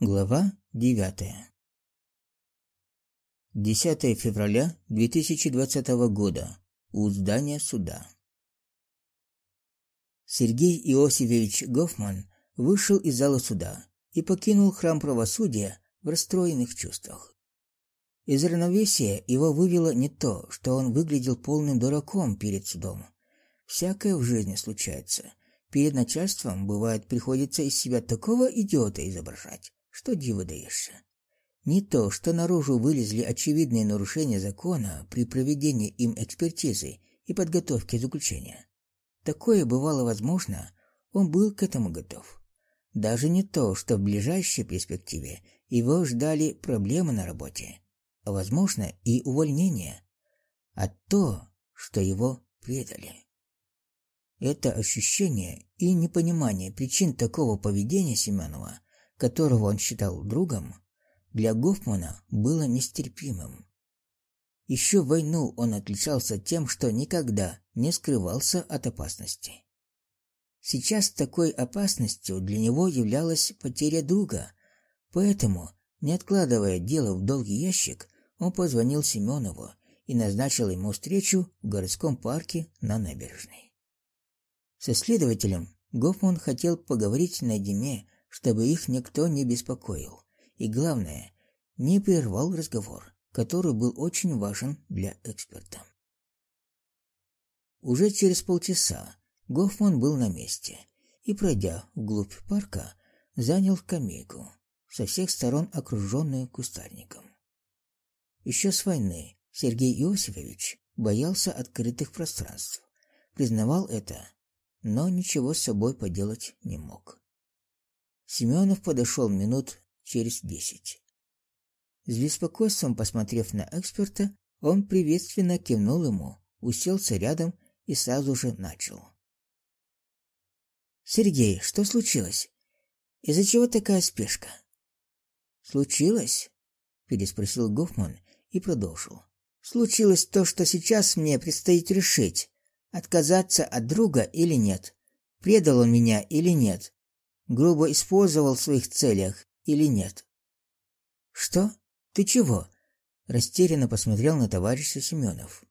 Глава 9. 10 февраля 2020 года. У здания суда. Сергей Иосифович Гофман вышел из зала суда и покинул храм правосудия в расстроенных чувствах. Из равновесия его вывело не то, что он выглядел полным дураком перед судом. Всякое в жизни случается. Перед начальством бывает приходится из себя такого идиота изображать что диво даешься. Не то, что наружу вылезли очевидные нарушения закона при проведении им экспертизы и подготовке заключения. Такое бывало возможно, он был к этому готов. Даже не то, что в ближайшей перспективе его ждали проблемы на работе, а возможно и увольнение, а то, что его предали. Это ощущение и непонимание причин такого поведения Семенова которого он считал другом, для Гофмана было нестерпимым. Еще в войну он отличался тем, что никогда не скрывался от опасности. Сейчас такой опасностью для него являлась потеря друга, поэтому, не откладывая дело в долгий ящик, он позвонил Семенову и назначил ему встречу в городском парке на набережной. Со следователем Гофман хотел поговорить наедине чтобы их никто не беспокоил. И главное, не прервал разговор, который был очень важен для эксперта. Уже через полчаса Гофман был на месте и, пройдя вглубь парка, занял скамейку, со всех сторон окруженную кустарником. Еще с войны Сергей Иосифович боялся открытых пространств, признавал это, но ничего с собой поделать не мог. Семенов подошел минут через десять. С беспокойством посмотрев на эксперта, он приветственно кивнул ему, уселся рядом и сразу же начал. Сергей, что случилось? Из-за чего такая спешка? Случилось? переспросил Гофман и продолжил. Случилось то, что сейчас мне предстоит решить: отказаться от друга или нет. Предал он меня или нет грубо использовал в своих целях или нет. Что? Ты чего? растерянно посмотрел на товарища Семенов.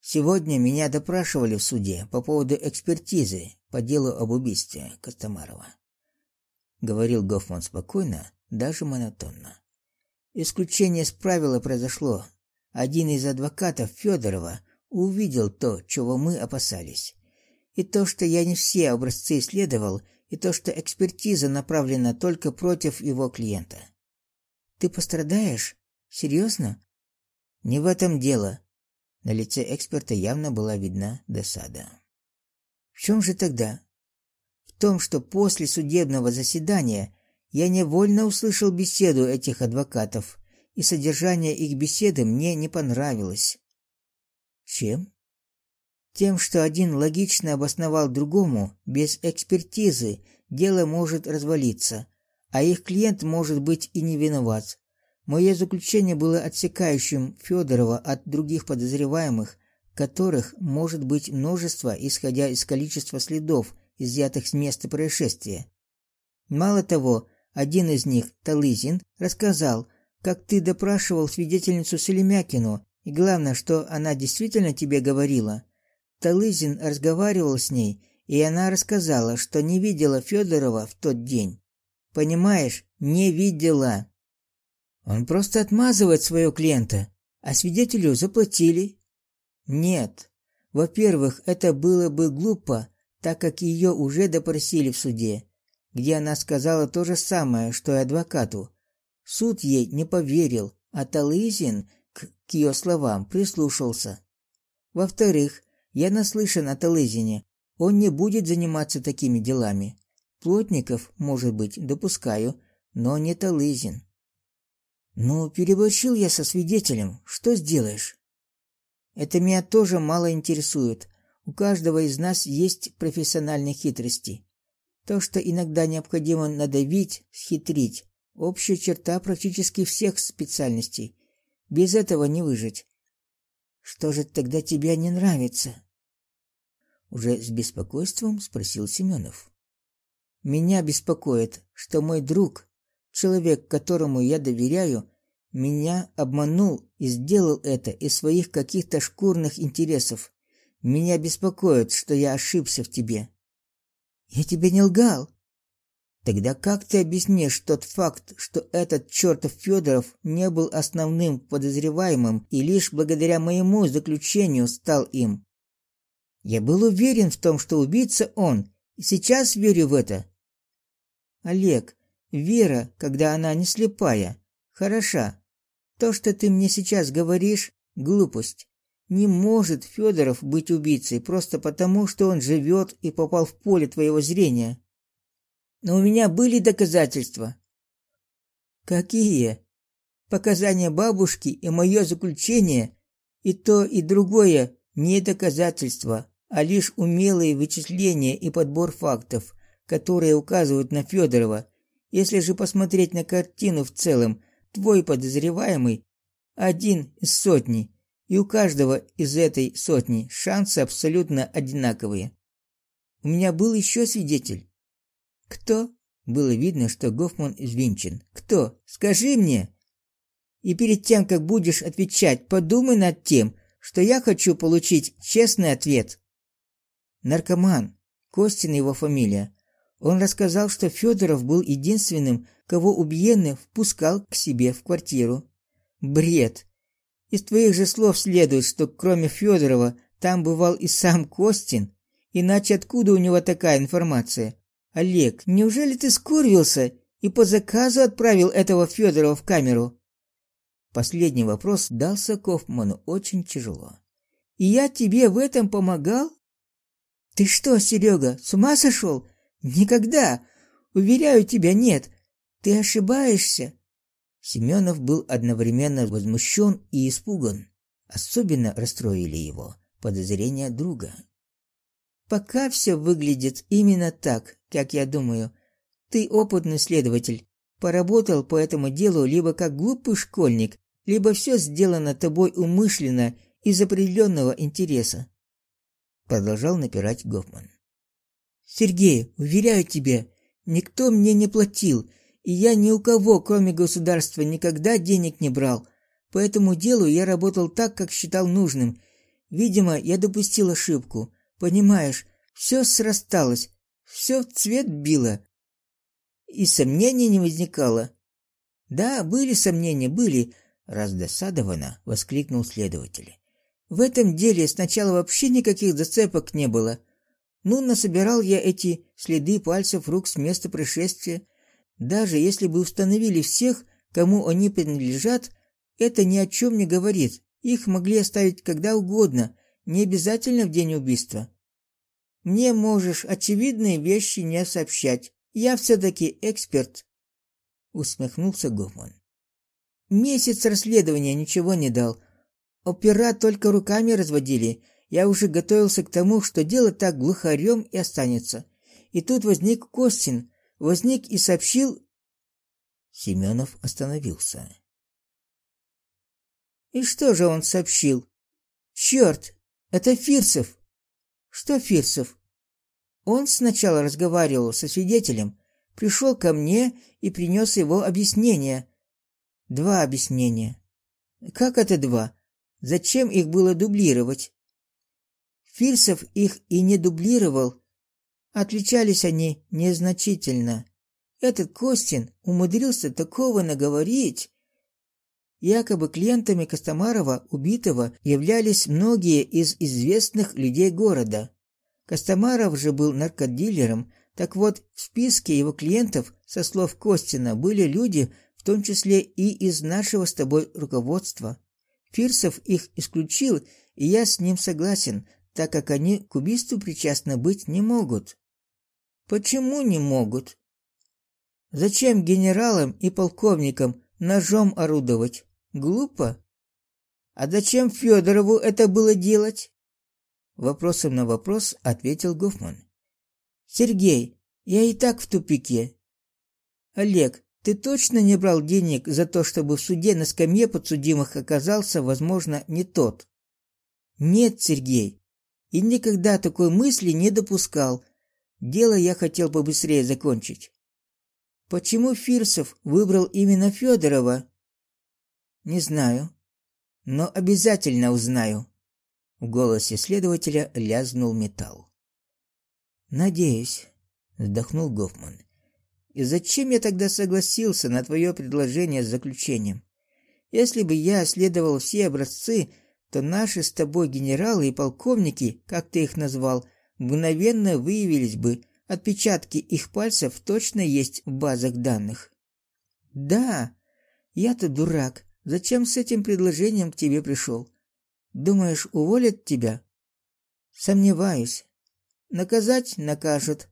Сегодня меня допрашивали в суде по поводу экспертизы по делу об убийстве Костомарова. Говорил Гофман спокойно, даже монотонно. Исключение с правила произошло. Один из адвокатов Федорова увидел то, чего мы опасались. И то, что я не все образцы исследовал, и то, что экспертиза направлена только против его клиента. Ты пострадаешь? Серьезно? Не в этом дело. На лице эксперта явно была видна досада. В чем же тогда? В том, что после судебного заседания я невольно услышал беседу этих адвокатов, и содержание их беседы мне не понравилось. Чем? Тем, что один логично обосновал другому, без экспертизы дело может развалиться, а их клиент может быть и не виноват. Мое заключение было отсекающим Федорова от других подозреваемых, которых может быть множество, исходя из количества следов, изъятых с места происшествия. Мало того, один из них, Талызин, рассказал, как ты допрашивал свидетельницу Селемякину, и главное, что она действительно тебе говорила. Талызин разговаривал с ней, и она рассказала, что не видела Федорова в тот день. Понимаешь, не видела. Он просто отмазывает своего клиента, а свидетелю заплатили. Нет. Во-первых, это было бы глупо, так как ее уже допросили в суде, где она сказала то же самое, что и адвокату. Суд ей не поверил, а Талызин к, к ее словам прислушался. Во-вторых, я наслышан о Талызине. Он не будет заниматься такими делами. Плотников, может быть, допускаю, но не Талызин. Ну, переборщил я со свидетелем. Что сделаешь? Это меня тоже мало интересует. У каждого из нас есть профессиональные хитрости. То, что иногда необходимо надавить, схитрить общая черта практически всех специальностей. Без этого не выжить. Что же тогда тебе не нравится? Уже с беспокойством спросил Семенов. Меня беспокоит, что мой друг человек, которому я доверяю, меня обманул и сделал это из своих каких-то шкурных интересов. Меня беспокоит, что я ошибся в тебе. Я тебе не лгал. Тогда как ты объяснишь тот факт, что этот чертов Федоров не был основным подозреваемым и лишь благодаря моему заключению стал им? Я был уверен в том, что убийца он, и сейчас верю в это. Олег, вера, когда она не слепая, хороша. То, что ты мне сейчас говоришь, глупость. Не может Федоров быть убийцей просто потому, что он живет и попал в поле твоего зрения. Но у меня были доказательства. Какие? Показания бабушки и мое заключение, и то, и другое не доказательства, а лишь умелые вычисления и подбор фактов, которые указывают на Федорова. Если же посмотреть на картину в целом, твой подозреваемый один из сотни, и у каждого из этой сотни шансы абсолютно одинаковые. У меня был еще свидетель. Кто? Было видно, что Гофман извинчен. Кто? Скажи мне. И перед тем, как будешь отвечать, подумай над тем, что я хочу получить честный ответ. Наркоман. Костин его фамилия. Он рассказал, что Федоров был единственным, кого убиенный впускал к себе в квартиру. Бред. Из твоих же слов следует, что кроме Федорова там бывал и сам Костин. Иначе откуда у него такая информация? Олег, неужели ты скурвился и по заказу отправил этого Федорова в камеру? Последний вопрос дался Кофману очень тяжело. И я тебе в этом помогал? Ты что, Серега, с ума сошел? Никогда. Уверяю тебя, нет. Ты ошибаешься. Семенов был одновременно возмущен и испуган. Особенно расстроили его подозрения друга. Пока все выглядит именно так, как я думаю. Ты опытный следователь, поработал по этому делу либо как глупый школьник, либо все сделано тобой умышленно из определенного интереса. Продолжал напирать Гофман. Сергей, уверяю тебя, никто мне не платил, и я ни у кого, кроме государства, никогда денег не брал. По этому делу я работал так, как считал нужным. Видимо, я допустил ошибку. Понимаешь, все срасталось, все в цвет било. И сомнений не возникало. Да, были сомнения, были, раздосадованно воскликнул следователь. В этом деле сначала вообще никаких зацепок не было. Ну, насобирал я эти следы пальцев рук с места происшествия. Даже если бы установили всех, кому они принадлежат, это ни о чем не говорит. Их могли оставить когда угодно, не обязательно в день убийства. Мне можешь очевидные вещи не сообщать. Я все-таки эксперт. Усмехнулся Гофман. Месяц расследования ничего не дал. Опера только руками разводили – я уже готовился к тому, что дело так глухарем и останется. И тут возник Костин, возник и сообщил... Семенов остановился. И что же он сообщил? Черт, это Фирсов. Что Фирсов? Он сначала разговаривал со свидетелем, пришел ко мне и принес его объяснение. Два объяснения. Как это два? Зачем их было дублировать? Фирсов их и не дублировал. Отличались они незначительно. Этот Костин умудрился такого наговорить. Якобы клиентами Костомарова убитого являлись многие из известных людей города. Костомаров же был наркодилером, так вот, в списке его клиентов, со слов Костина, были люди, в том числе и из нашего с тобой руководства. Фирсов их исключил, и я с ним согласен, так как они к убийству причастны быть не могут. Почему не могут? Зачем генералам и полковникам ножом орудовать? Глупо. А зачем Федорову это было делать? Вопросом на вопрос ответил Гофман. Сергей, я и так в тупике. Олег, ты точно не брал денег за то, чтобы в суде на скамье подсудимых оказался, возможно, не тот? Нет, Сергей и никогда такой мысли не допускал. Дело я хотел побыстрее закончить. Почему Фирсов выбрал именно Федорова? Не знаю, но обязательно узнаю. В голосе следователя лязнул металл. Надеюсь, вздохнул Гофман. И зачем я тогда согласился на твое предложение с заключением? Если бы я следовал все образцы, то наши с тобой генералы и полковники, как ты их назвал, мгновенно выявились бы. Отпечатки их пальцев точно есть в базах данных. Да, я-то дурак. Зачем с этим предложением к тебе пришел? Думаешь, уволят тебя? Сомневаюсь. Наказать накажут.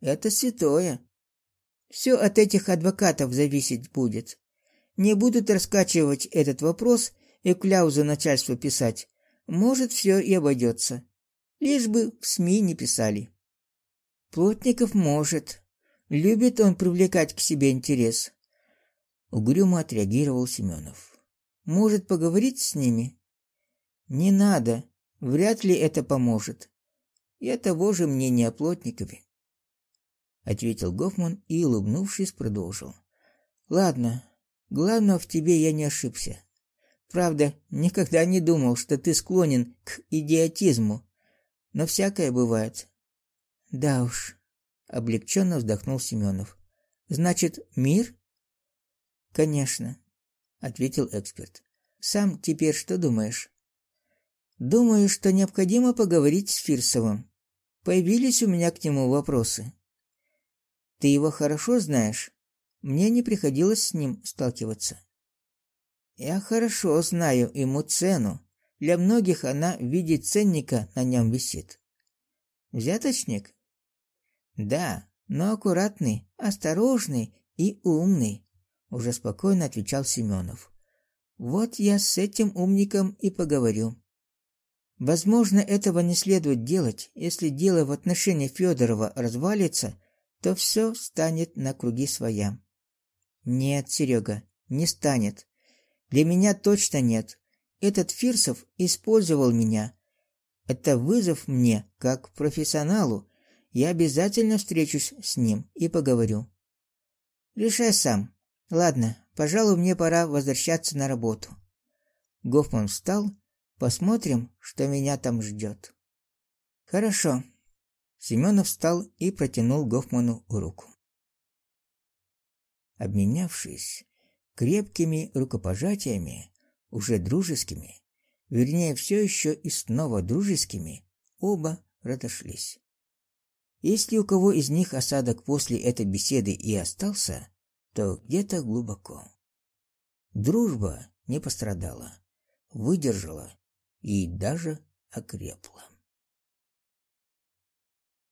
Это святое. Все от этих адвокатов зависеть будет. Не будут раскачивать этот вопрос и кляузы начальству писать. Может, все и обойдется. Лишь бы в СМИ не писали. Плотников может. Любит он привлекать к себе интерес. Угрюмо отреагировал Семенов. Может поговорить с ними? Не надо. Вряд ли это поможет. Я того же мнения о Плотникове. Ответил Гофман и, улыбнувшись, продолжил. Ладно, главное в тебе я не ошибся. Правда, никогда не думал, что ты склонен к идиотизму. Но всякое бывает. Да уж, облегченно вздохнул Семенов. Значит, мир? Конечно, ответил эксперт. Сам теперь что думаешь? Думаю, что необходимо поговорить с Фирсовым. Появились у меня к нему вопросы. Ты его хорошо знаешь? Мне не приходилось с ним сталкиваться. Я хорошо знаю ему цену. Для многих она в виде ценника на нем висит. Взяточник? Да, но аккуратный, осторожный и умный, уже спокойно отвечал Семенов. Вот я с этим умником и поговорю. Возможно, этого не следует делать. Если дело в отношении Федорова развалится, то все станет на круги своя. Нет, Серега, не станет. Для меня точно нет. Этот Фирсов использовал меня. Это вызов мне, как профессионалу, я обязательно встречусь с ним и поговорю. Решай сам. Ладно, пожалуй, мне пора возвращаться на работу. Гофман встал. Посмотрим, что меня там ждет. Хорошо. Семенов встал и протянул Гофману руку. Обменявшись крепкими рукопожатиями, уже дружескими, вернее, все еще и снова дружескими, оба разошлись. Если у кого из них осадок после этой беседы и остался, то где-то глубоко. Дружба не пострадала, выдержала и даже окрепла.